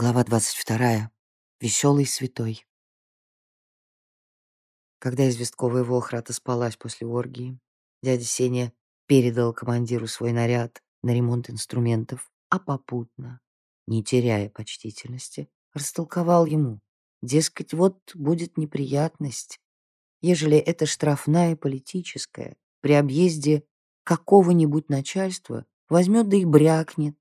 Глава 22. Веселый святой. Когда известковая вохра отоспалась после оргии, дядя Сеня передал командиру свой наряд на ремонт инструментов, а попутно, не теряя почтительности, растолковал ему, дескать, вот будет неприятность, ежели это штрафная политическая при объезде какого-нибудь начальства возьмет да и брякнет.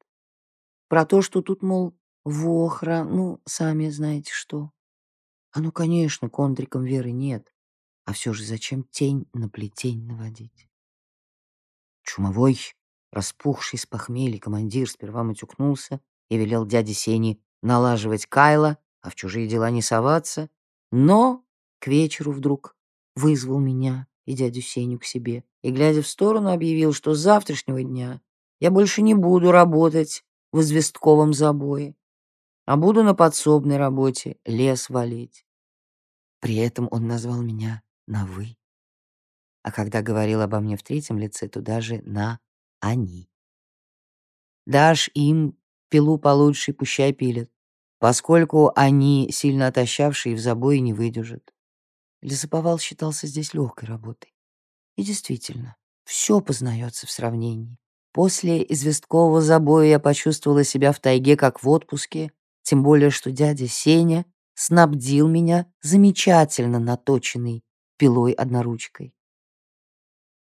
Про то, что тут, мол, Вохра, ну, сами знаете что. А ну, конечно, контриком веры нет. А все же зачем тень на плетень наводить? Чумовой, распухший с похмелья, командир сперва матюкнулся и велел дяде Сене налаживать Кайла, а в чужие дела не соваться. Но к вечеру вдруг вызвал меня и дядю Сеню к себе и, глядя в сторону, объявил, что с завтрашнего дня я больше не буду работать в известковом забое а буду на подсобной работе лес валить. При этом он назвал меня на «вы». А когда говорил обо мне в третьем лице, то даже на «они». Дашь им пилу получше, пущай пилят, поскольку они, сильно отощавшие, в забое не выдержат. Лесоповал считался здесь легкой работой. И действительно, все познается в сравнении. После известкового забоя я почувствовала себя в тайге, как в отпуске, тем более, что дядя Сеня снабдил меня замечательно наточенной пилой-одноручкой.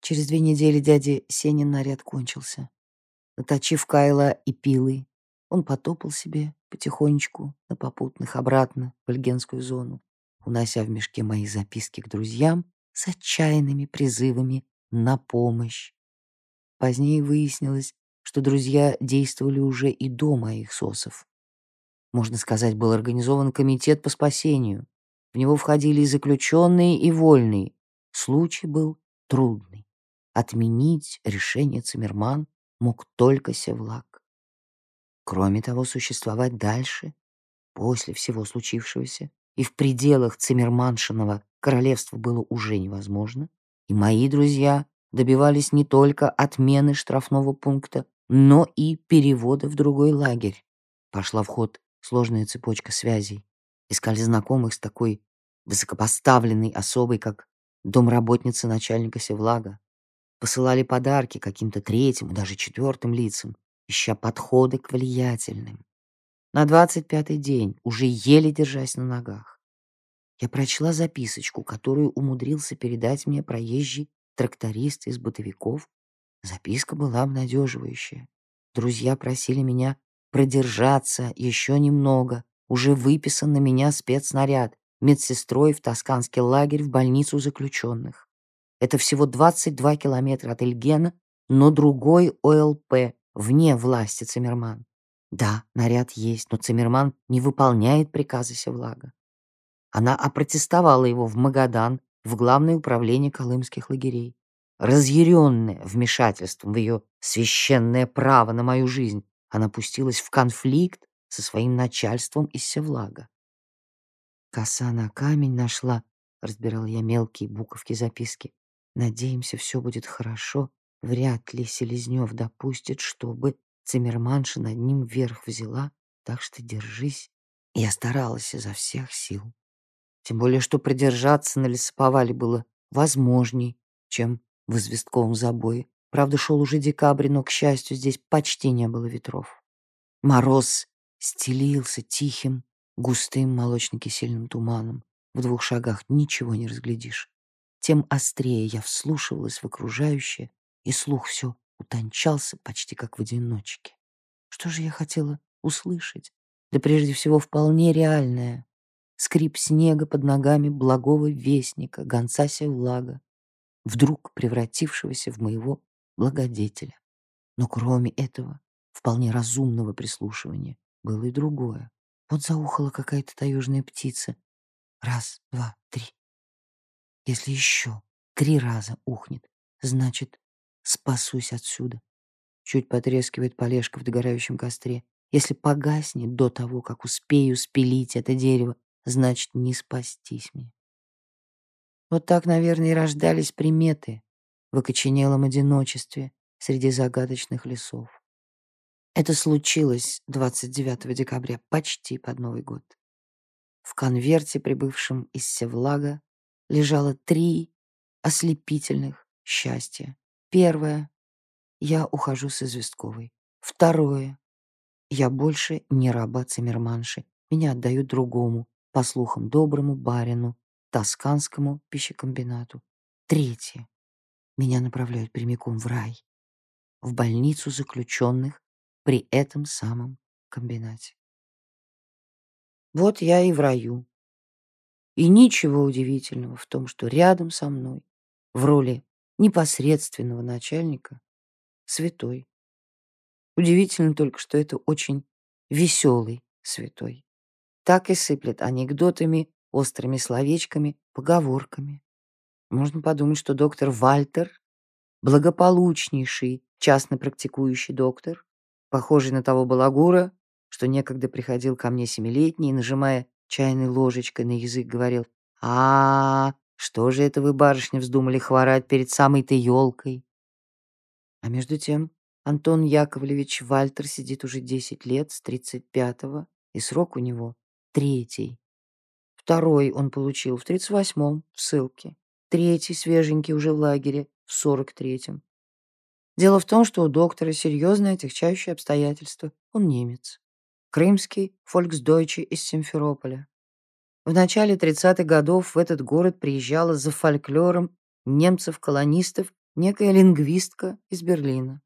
Через две недели дяди Сенин наряд кончился. Наточив Кайла и пилы, он потопал себе потихонечку на попутных обратно в Ольгенскую зону, унося в мешке мои записки к друзьям с отчаянными призывами на помощь. Позднее выяснилось, что друзья действовали уже и до моих сосов. Можно сказать, был организован комитет по спасению. В него входили и заключенные, и вольные. Случай был трудный. Отменить решение Циммерман мог только Севлак. Кроме того, существовать дальше, после всего случившегося, и в пределах Циммерманшиного королевства было уже невозможно, и мои друзья добивались не только отмены штрафного пункта, но и перевода в другой лагерь. Пошла в ход сложная цепочка связей. Искали знакомых с такой высокопоставленной особой, как домработница начальника Севлага. Посылали подарки каким-то третьим, даже четвертым лицам, ища подходы к влиятельным. На двадцать пятый день, уже еле держась на ногах, я прочла записочку, которую умудрился передать мне проезжий тракторист из бытовиков. Записка была обнадеживающая. Друзья просили меня продержаться еще немного. Уже выписан на меня спецснаряд медсестрой в тосканский лагерь в больницу заключенных. Это всего 22 километра от Эльгена, но другой ОЛП, вне власти Циммерман. Да, наряд есть, но Циммерман не выполняет приказы Севлага. Она опротестовала его в Магадан, в Главное управление колымских лагерей. Разъяренная вмешательством в ее священное право на мою жизнь, она пустилась в конфликт со своим начальством из Севлага. «Коса на камень нашла», — разбирал я мелкие буковки записки. «Надеемся, все будет хорошо. Вряд ли Селезнев допустит, чтобы Циммерманша над ним вверх взяла, так что держись». Я старалась изо всех сил. Тем более, что продержаться на лесоповале было возможней, чем в известковом забое. Правда, шел уже декабрь, но, к счастью, здесь почти не было ветров. Мороз стелился тихим, густым молочно-кисельным туманом. В двух шагах ничего не разглядишь. Тем острее я вслушивалась в окружающее, и слух все утончался почти как в одиночке. Что же я хотела услышать? Да прежде всего вполне реальное. Скрип снега под ногами благого вестника, гонца Севлага, вдруг превратившегося в моего благодетеля. Но кроме этого, вполне разумного прислушивания, было и другое. Вот заухала какая-то таежная птица. Раз, два, три. Если еще три раза ухнет, значит, спасусь отсюда. Чуть потрескивает полежка в догорающем костре. Если погаснет до того, как успею спилить это дерево, значит, не спастись мне. Вот так, наверное, и рождались приметы, в окоченелом одиночестве среди загадочных лесов. Это случилось 29 декабря, почти под Новый год. В конверте, прибывшем из Севлага, лежало три ослепительных счастья. Первое — я ухожу с Известковой. Второе — я больше не раба Циммерманши. Меня отдают другому, по слухам, доброму барину, тосканскому пищекомбинату. Третье — меня направляют прямиком в рай, в больницу заключенных при этом самом комбинате. Вот я и в раю. И ничего удивительного в том, что рядом со мной, в роли непосредственного начальника, святой. Удивительно только, что это очень веселый святой. Так и сыплет анекдотами, острыми словечками, поговорками. Можно подумать, что доктор Вальтер — благополучнейший частно практикующий доктор, похожий на того балагура, что некогда приходил ко мне семилетний нажимая чайной ложечкой на язык, говорил «А, -а, -а что же это вы, барышня, вздумали хворать перед самой-то елкой?» А между тем Антон Яковлевич Вальтер сидит уже 10 лет с 35-го, и срок у него третий. Второй он получил в 38-м в ссылке. Третий, свеженький, уже в лагере, в 43-м. Дело в том, что у доктора серьезное отягчающее обстоятельство. Он немец. Крымский фольксдойче из Симферополя. В начале 30-х годов в этот город приезжала за фольклором немцев-колонистов некая лингвистка из Берлина.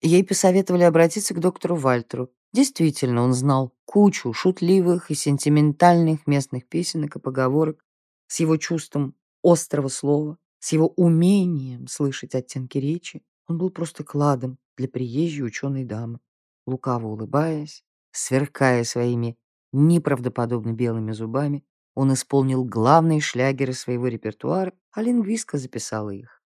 Ей посоветовали обратиться к доктору Вальтеру. Действительно, он знал кучу шутливых и сентиментальных местных песенок и поговорок с его чувством острого слова, с его умением слышать оттенки речи. Он был просто кладом для приезжей ученой дамы. Лукаво улыбаясь, сверкая своими неправдоподобно белыми зубами, он исполнил главные шлягеры своего репертуара, а лингвистка записала их.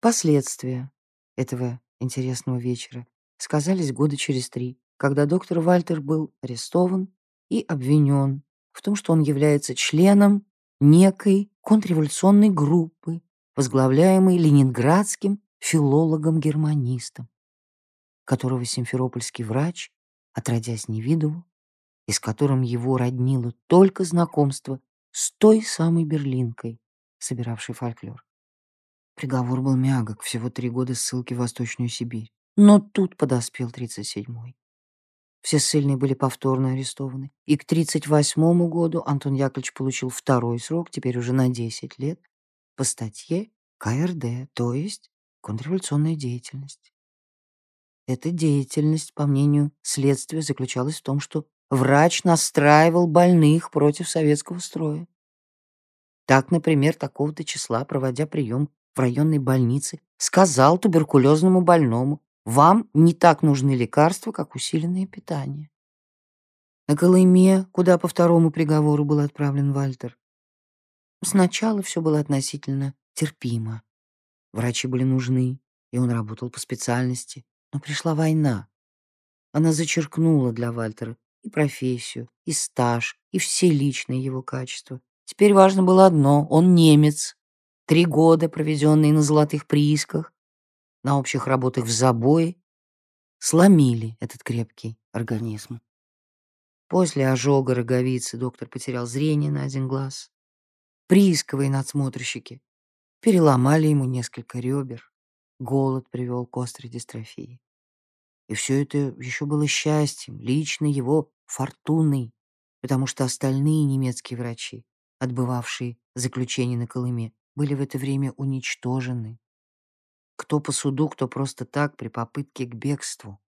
Последствия этого интересного вечера сказались года через три, когда доктор Вальтер был арестован и обвинен в том, что он является членом некой контрреволюционной группы, возглавляемой ленинградским филологом-германистом, которого симферопольский врач, отродясь не видывал, и с которым его роднило только знакомство с той самой берлинкой, собиравшей фольклор. Приговор был мягок, всего три года ссылки в Восточную Сибирь. Но тут подоспел 37-й. Все ссыльные были повторно арестованы. И к 38 году Антон Яковлевич получил второй срок, теперь уже на 10 лет, по статье КРД, то есть контрреволюционная деятельность. Эта деятельность, по мнению следствия, заключалась в том, что врач настраивал больных против советского строя. Так, например, такого-то числа, проводя прием в районной больнице, сказал туберкулезному больному, вам не так нужны лекарства, как усиленное питание. На Колыме, куда по второму приговору был отправлен Вальтер, сначала все было относительно терпимо. Врачи были нужны, и он работал по специальности. Но пришла война. Она зачеркнула для Вальтера и профессию, и стаж, и все личные его качества. Теперь важно было одно — он немец. Три года, проведенные на золотых приисках, на общих работах в забое, сломили этот крепкий организм. После ожога роговицы доктор потерял зрение на один глаз. Приисковые надсмотрщики Переломали ему несколько ребер. Голод привел к острой дистрофии. И все это еще было счастьем, лично его фортуной, потому что остальные немецкие врачи, отбывавшие заключение на Колыме, были в это время уничтожены. Кто по суду, кто просто так, при попытке к бегству.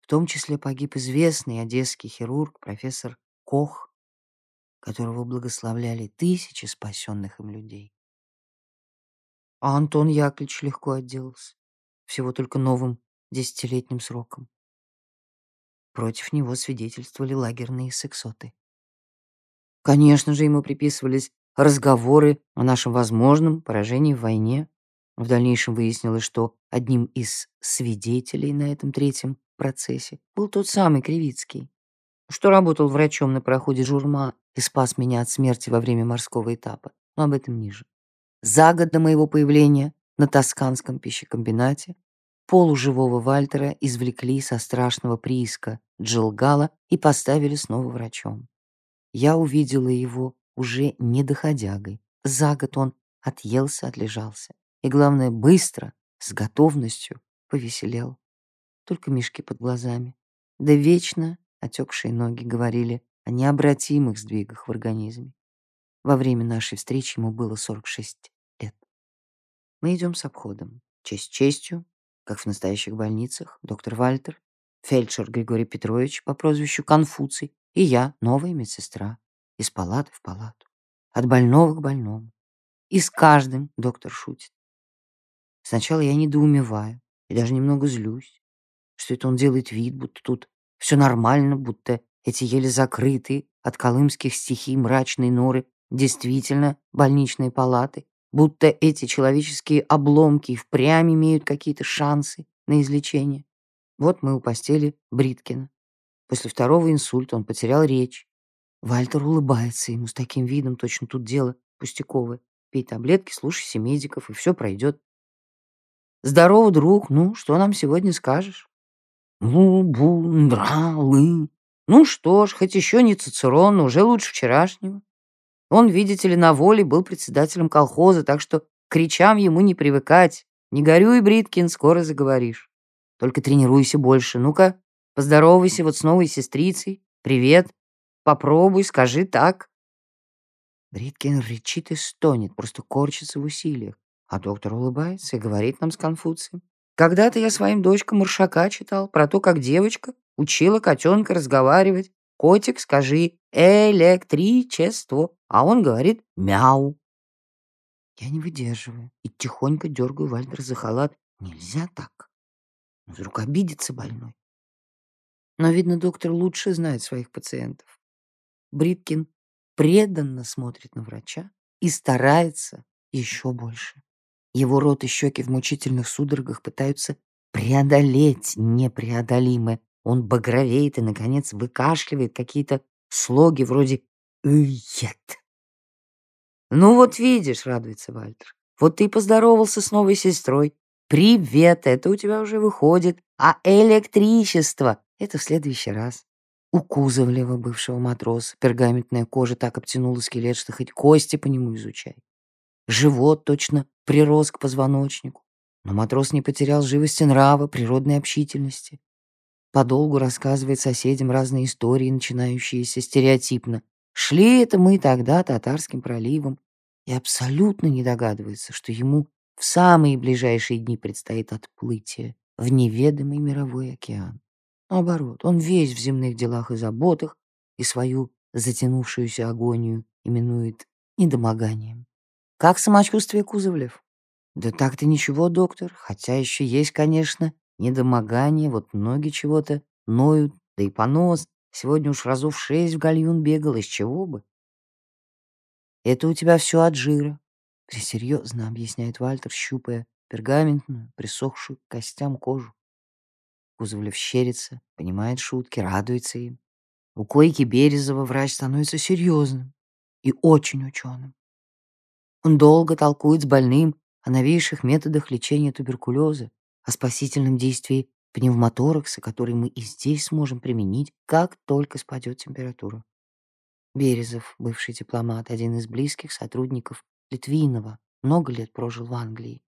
В том числе погиб известный одесский хирург, профессор Кох, которого благословляли тысячи спасенных им людей. А Антон Яковлевич легко отделался. Всего только новым десятилетним сроком. Против него свидетельствовали лагерные сексоты. Конечно же, ему приписывались разговоры о нашем возможном поражении в войне. В дальнейшем выяснилось, что одним из свидетелей на этом третьем процессе был тот самый Кривицкий, что работал врачом на проходе Журма и спас меня от смерти во время морского этапа. Но об этом ниже. За год до моего появления на Тосканском пищекомбинате полуживого Вальтера извлекли со страшного прииска Джилгала и поставили снова врачом. Я увидела его уже не доходягой. За год он отъелся, отлежался. И, главное, быстро, с готовностью повеселел. Только мешки под глазами. Да вечно отекшие ноги говорили о необратимых сдвигах в организме. Во время нашей встречи ему было 46 лет. Мы идем с обходом. Честь честью, как в настоящих больницах, доктор Вальтер, фельдшер Григорий Петрович по прозвищу Конфуций и я, новая медсестра, из палаты в палату, от больного к больному. И с каждым доктор шутит. Сначала я недоумеваю и даже немного злюсь, что это он делает вид, будто тут все нормально, будто эти еле закрытые от колымских стихий мрачные норы действительно больничные палаты, будто эти человеческие обломки впрямь имеют какие-то шансы на излечение. Вот мы у постели Бриткина. После второго инсульта он потерял речь. Вальтер улыбается ему с таким видом, точно тут дело пустяковое. Пей таблетки, слушайся медиков, и все пройдет. Здорово, друг. Ну, что нам сегодня скажешь? Ну, бундралы. Ну что ж, хоть еще не Цицерон, но уже лучше вчерашнего. Он, видите ли, на воле был председателем колхоза, так что к кричам ему не привыкать. Не горюй, Бриткин, скоро заговоришь. Только тренируйся больше. Ну-ка, поздоровайся вот с новой сестрицей. Привет. Попробуй, скажи так. Бриткин рычит и стонет, просто корчится в усилиях. А доктор улыбается и говорит нам с Конфуцием. Когда-то я своим дочкам Маршака читал про то, как девочка учила котенка разговаривать. «Котик, скажи электричество», а он говорит «мяу». Я не выдерживаю и тихонько дергаю Вальтер за халат. Нельзя так. Вдруг обидится больной. Но, видно, доктор лучше знает своих пациентов. Бриткин преданно смотрит на врача и старается еще больше. Его рот и щеки в мучительных судорогах пытаются преодолеть непреодолимое. Он багровеет и, наконец, выкашливает какие-то слоги вроде «Ует». «Ну вот видишь», — радуется Вальтер, «вот ты поздоровался с новой сестрой. Привет, это у тебя уже выходит. А электричество — это в следующий раз». У Кузовлева, бывшего матроса, пергаментная кожа так обтянула скелет, что хоть кости по нему изучай. Живот точно прирос к позвоночнику. Но матрос не потерял живости нрава, природной общительности. Подолгу рассказывает соседям разные истории, начинающиеся стереотипно. Шли это мы тогда татарским проливом, и абсолютно не догадывается, что ему в самые ближайшие дни предстоит отплытие в неведомый мировой океан. Наоборот, он весь в земных делах и заботах, и свою затянувшуюся агонию именует недомоганием. Как самочувствие Кузовлев? Да так-то ничего, доктор, хотя еще есть, конечно, недомогание, вот ноги чего-то ноют, да и понос. Сегодня уж разов шесть в гальюн бегал, из чего бы? Это у тебя все от жира. Пресерьезно объясняет Вальтер, щупая пергаментную, присохшую к костям кожу. Кузовлев щерится, понимает шутки, радуется им. У койки Березова врач становится серьезным и очень ученым. Он долго толкует с больным о новейших методах лечения туберкулеза, о спасительном действии пневмоторакса, который мы и здесь сможем применить, как только спадет температура. Березов, бывший дипломат, один из близких сотрудников Литвинова, много лет прожил в Англии.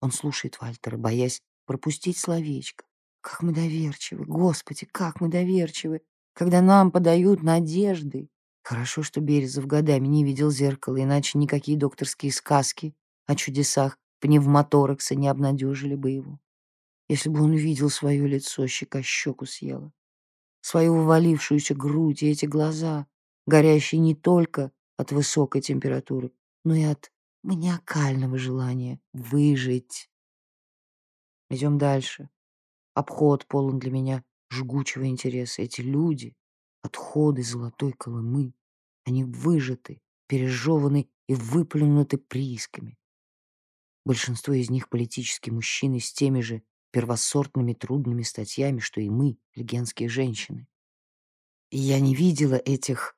Он слушает Вальтера, боясь пропустить словечко. Как мы доверчивы, Господи, как мы доверчивы, когда нам подают надежды. Хорошо, что Березов годами не видел зеркала, иначе никакие докторские сказки о чудесах пневмоторакса не обнадежили бы его. Если бы он видел свое лицо, щека щеку съела, свою вывалившуюся грудь и эти глаза, горящие не только от высокой температуры, но и от маниакального желания выжить. Идем дальше. Обход полон для меня жгучего интереса. Эти люди, Отходы золотой Колымы, они выжаты, пережеваны и выплюнуты приисками. Большинство из них политические мужчины с теми же первосортными трудными статьями, что и мы, легенские женщины. И я не видела этих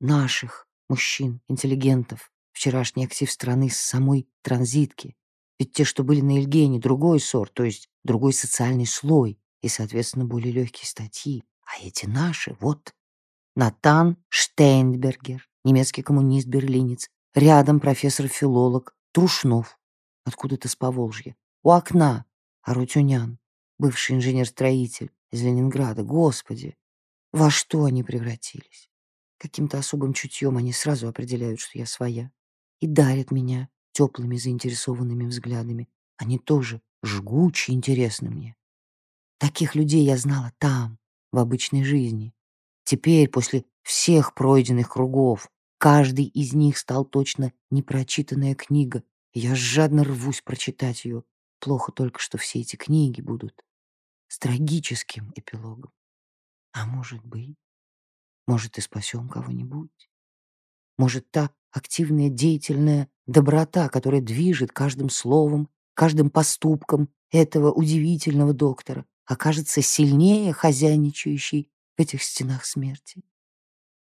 наших мужчин, интеллигентов, вчерашний актив страны с самой транзитки. Ведь те, что были на Ильгене, другой сорт, то есть другой социальный слой и, соответственно, более легкие статьи. А эти наши, вот, Натан Штейнбергер, немецкий коммунист-берлинец, рядом профессор-филолог Трушнов, откуда-то с Поволжья, у окна Арутюнян, бывший инженер-строитель из Ленинграда. Господи, во что они превратились? Каким-то особым чутьем они сразу определяют, что я своя, и дарят меня теплыми заинтересованными взглядами. Они тоже жгуче интересны мне. Таких людей я знала там, в обычной жизни. Теперь, после всех пройденных кругов, каждый из них стал точно непрочитанная книга, я жадно рвусь прочитать ее. Плохо только, что все эти книги будут с трагическим эпилогом. А может быть, может и спасем кого-нибудь. Может, та активная, деятельная доброта, которая движет каждым словом, каждым поступком этого удивительного доктора, окажется сильнее хозяйничающей в этих стенах смерти.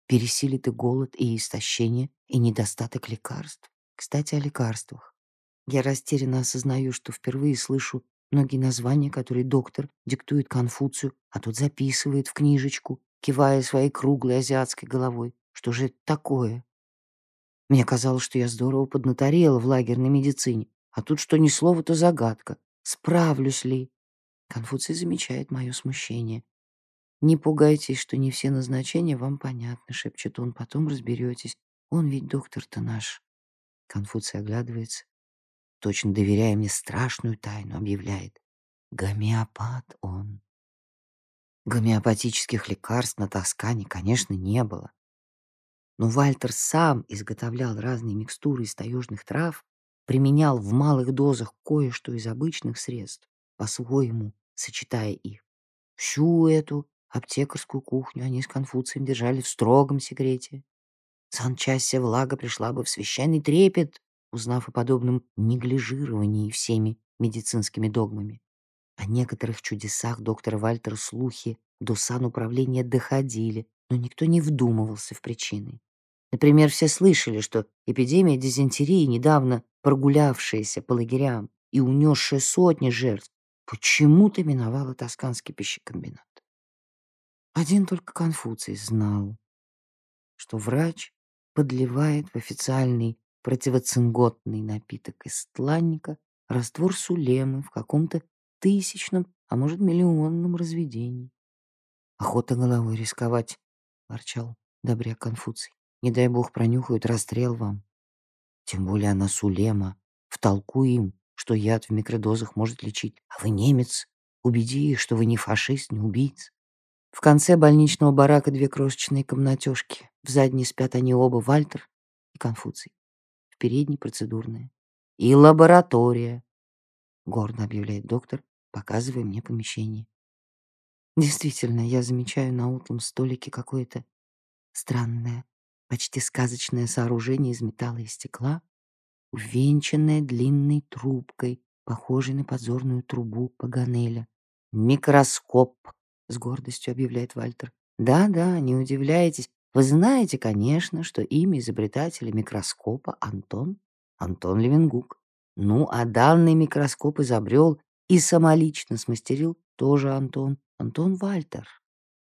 Пересилит и голод, и истощение, и недостаток лекарств. Кстати, о лекарствах. Я растерянно осознаю, что впервые слышу многие названия, которые доктор диктует Конфуцию, а тот записывает в книжечку, кивая своей круглой азиатской головой. Что же это такое? Мне казалось, что я здорово поднаторела в лагерной медицине, а тут что ни слова, то загадка. Справлюсь ли? Конфуций замечает мое смущение. «Не пугайтесь, что не все назначения вам понятны», — шепчет он, — «потом разберетесь. Он ведь доктор-то наш». Конфуций оглядывается, точно доверяя мне страшную тайну, объявляет. Гомеопат он. Гомеопатических лекарств на Тоскане, конечно, не было. Но Вальтер сам изготовлял разные микстуры из таежных трав, применял в малых дозах кое-что из обычных средств, по-своему сочетая их. Всю эту аптекарскую кухню они с Конфуцием держали в строгом секрете. Санчастья влага пришла бы в священный трепет, узнав о подобном неглижировании всеми медицинскими догмами. О некоторых чудесах доктора Вальтера слухи до сануправления доходили, но никто не вдумывался в причины. Например, все слышали, что эпидемия дизентерии, недавно прогулявшаяся по лагерям и унесшая сотни жертв, почему-то миновала Тосканский пищекомбинат. Один только Конфуций знал, что врач подливает в официальный противоцинготный напиток из тланника раствор сулемы в каком-то тысячном, а может, миллионном разведении. «Охота головой рисковать», — ворчал добряк Конфуций. Не дай бог пронюхают расстрел вам. Тем более она сулема. Втолкуй им, что яд в микродозах может лечить. А вы немец. Убеди их, что вы не фашист, не убийц. В конце больничного барака две крошечные комнатежки. В задней спят они оба, Вальтер и Конфуций. В передней процедурная. И лаборатория, гордо объявляет доктор, показывая мне помещение. Действительно, я замечаю на утлом столике какое-то странное почти сказочное сооружение из металла и стекла, увенчанное длинной трубкой, похожей на подзорную трубу Паганеля. «Микроскоп», — с гордостью объявляет Вальтер. «Да-да, не удивляйтесь. Вы знаете, конечно, что имя изобретателя микроскопа Антон, Антон Левенгук. Ну, а данный микроскоп изобрел и самолично смастерил тоже Антон, Антон Вальтер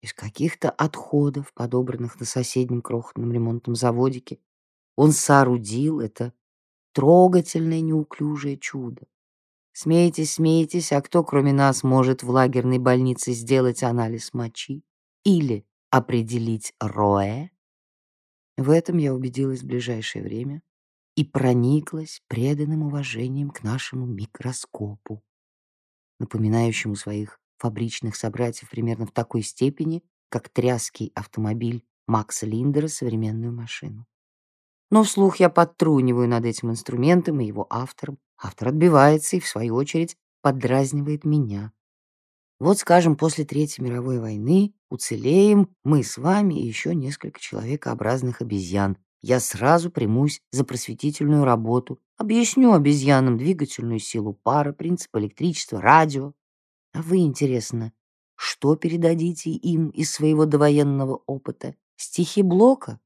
из каких-то отходов, подобранных на соседнем крохотном ремонтном заводике, он соорудил это трогательное неуклюжее чудо. Смейтесь, смейтесь, а кто, кроме нас, может в лагерной больнице сделать анализ мочи или определить роэ? В этом я убедилась в ближайшее время и прониклась преданным уважением к нашему микроскопу, напоминающему своих фабричных собратьев примерно в такой степени, как тряский автомобиль Макса Линдера современную машину. Но вслух я подтруниваю над этим инструментом и его автором. Автор отбивается и, в свою очередь, поддразнивает меня. Вот, скажем, после Третьей мировой войны уцелеем мы с вами и еще несколько человекообразных обезьян. Я сразу примусь за просветительную работу, объясню обезьянам двигательную силу пара, принцип электричества, радио, а вы, интересно, что передадите им из своего довоенного опыта? Стихи Блока?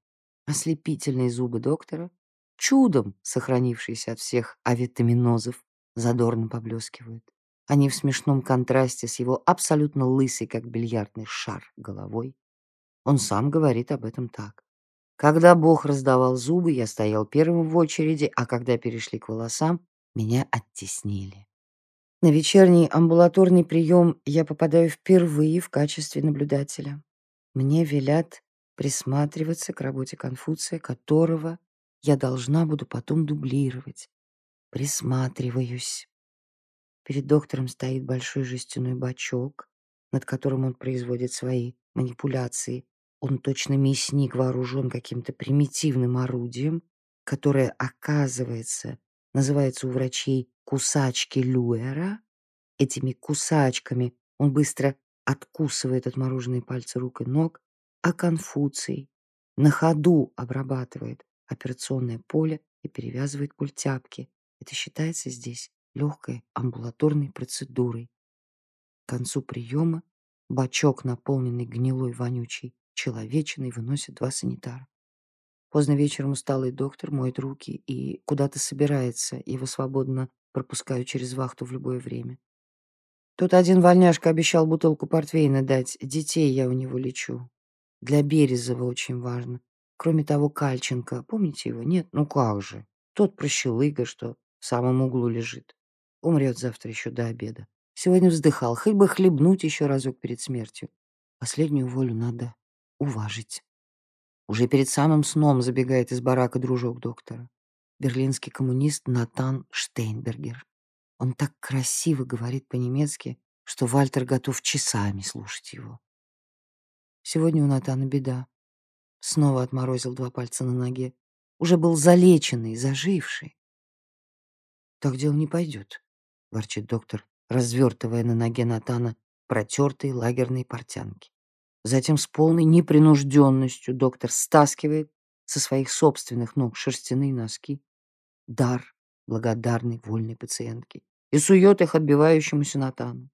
Ослепительные зубы доктора? Чудом сохранившиеся от всех авитаминозов? задорно поблескивают. Они в смешном контрасте с его абсолютно лысой, как бильярдный шар, головой. Он сам говорит об этом так. Когда Бог раздавал зубы, я стоял первым в очереди, а когда перешли к волосам, меня оттеснили. На вечерний амбулаторный прием я попадаю впервые в качестве наблюдателя. Мне велят присматриваться к работе Конфуция, которого я должна буду потом дублировать. Присматриваюсь. Перед доктором стоит большой жестяной бачок, над которым он производит свои манипуляции. Он точно мясник, вооружен каким-то примитивным орудием, которое, оказывается, называется у врачей кусачки Люэра. Этими кусачками он быстро откусывает отмороженные пальцы рук и ног, а Конфуций на ходу обрабатывает операционное поле и перевязывает культяпки. Это считается здесь легкой амбулаторной процедурой. К концу приема бачок, наполненный гнилой вонючей человечиной, выносит два санитара. Поздно вечером усталый доктор моет руки и куда-то собирается, его свободно пропускаю через вахту в любое время. Тут один вольняшка обещал бутылку портвейна дать, детей я у него лечу. Для Березова очень важно. Кроме того, Кальченко, помните его? Нет? Ну как же. Тот прощелыга, что в самом углу лежит. Умрет завтра еще до обеда. Сегодня вздыхал, хоть бы хлебнуть еще разок перед смертью. Последнюю волю надо уважить. Уже перед самым сном забегает из барака дружок доктора. Берлинский коммунист Натан Штейнбергер. Он так красиво говорит по-немецки, что Вальтер готов часами слушать его. Сегодня у Натана беда. Снова отморозил два пальца на ноге. Уже был залеченный, заживший. Так дело не пойдет ворчит доктор, развертывая на ноге Натана протертые лагерные портянки. Затем с полной непринужденностью доктор стаскивает со своих собственных ног шерстяные носки, дар благодарной вольной пациентки, и сует их отбивающемуся Натану.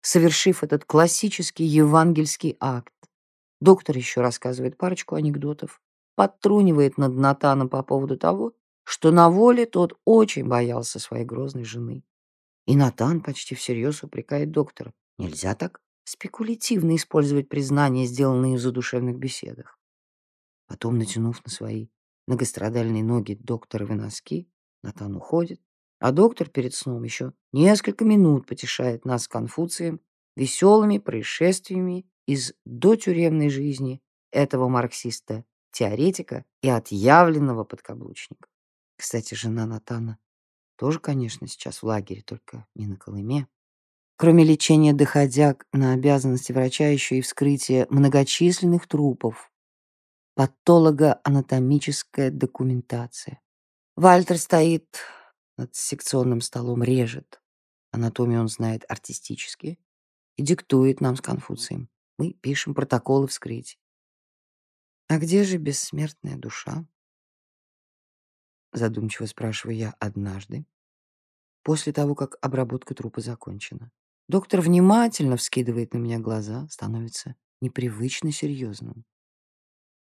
Совершив этот классический евангельский акт, доктор еще рассказывает парочку анекдотов, подтрунивает над Натаном по поводу того, что на воле тот очень боялся своей грозной жены. И Натан почти всерьез упрекает доктора. Нельзя так спекулятивно использовать признания, сделанные в задушевных беседах. Потом, натянув на свои многострадальные ноги докторовы носки, Натан уходит, а доктор перед сном еще несколько минут потешает нас с Конфуцием веселыми происшествиями из дотюремной жизни этого марксиста-теоретика и отъявленного подкаблучника. Кстати, жена Натана тоже, конечно, сейчас в лагере, только не на Колыме. Кроме лечения доходяг на обязанности врача еще и вскрытие многочисленных трупов. Патологоанатомическая документация. Вальтер стоит над секционным столом, режет. Анатомию он знает артистически и диктует нам с Конфуцием. Мы пишем протоколы вскрытия. А где же бессмертная душа? Задумчиво спрашиваю я однажды, после того, как обработка трупа закончена. Доктор внимательно вскидывает на меня глаза, становится непривычно серьезным.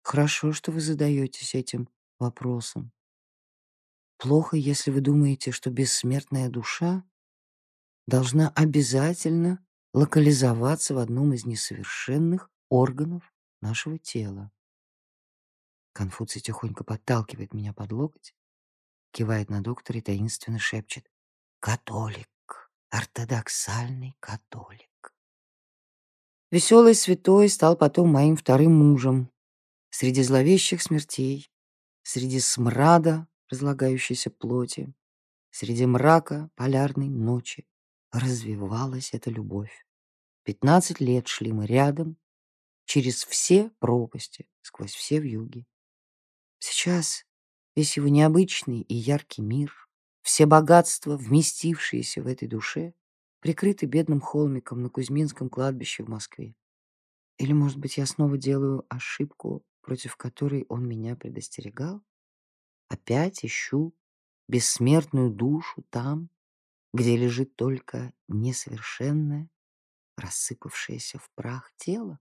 Хорошо, что вы задаетесь этим вопросом. Плохо, если вы думаете, что бессмертная душа должна обязательно локализоваться в одном из несовершенных органов нашего тела. Конфуций тихонько подталкивает меня под локоть, кивает на доктора и таинственно шепчет. Католик, ортодоксальный католик. Веселый святой стал потом моим вторым мужем. Среди зловещих смертей, среди смрада разлагающейся плоти, среди мрака полярной ночи развивалась эта любовь. Пятнадцать лет шли мы рядом, через все пропасти, сквозь все вьюги. Сейчас весь его необычный и яркий мир все богатства, вместившиеся в этой душе, прикрыты бедным холмиком на Кузьминском кладбище в Москве. Или, может быть, я снова делаю ошибку, против которой он меня предостерегал? Опять ищу бессмертную душу там, где лежит только несовершенное, рассыпавшееся в прах тело?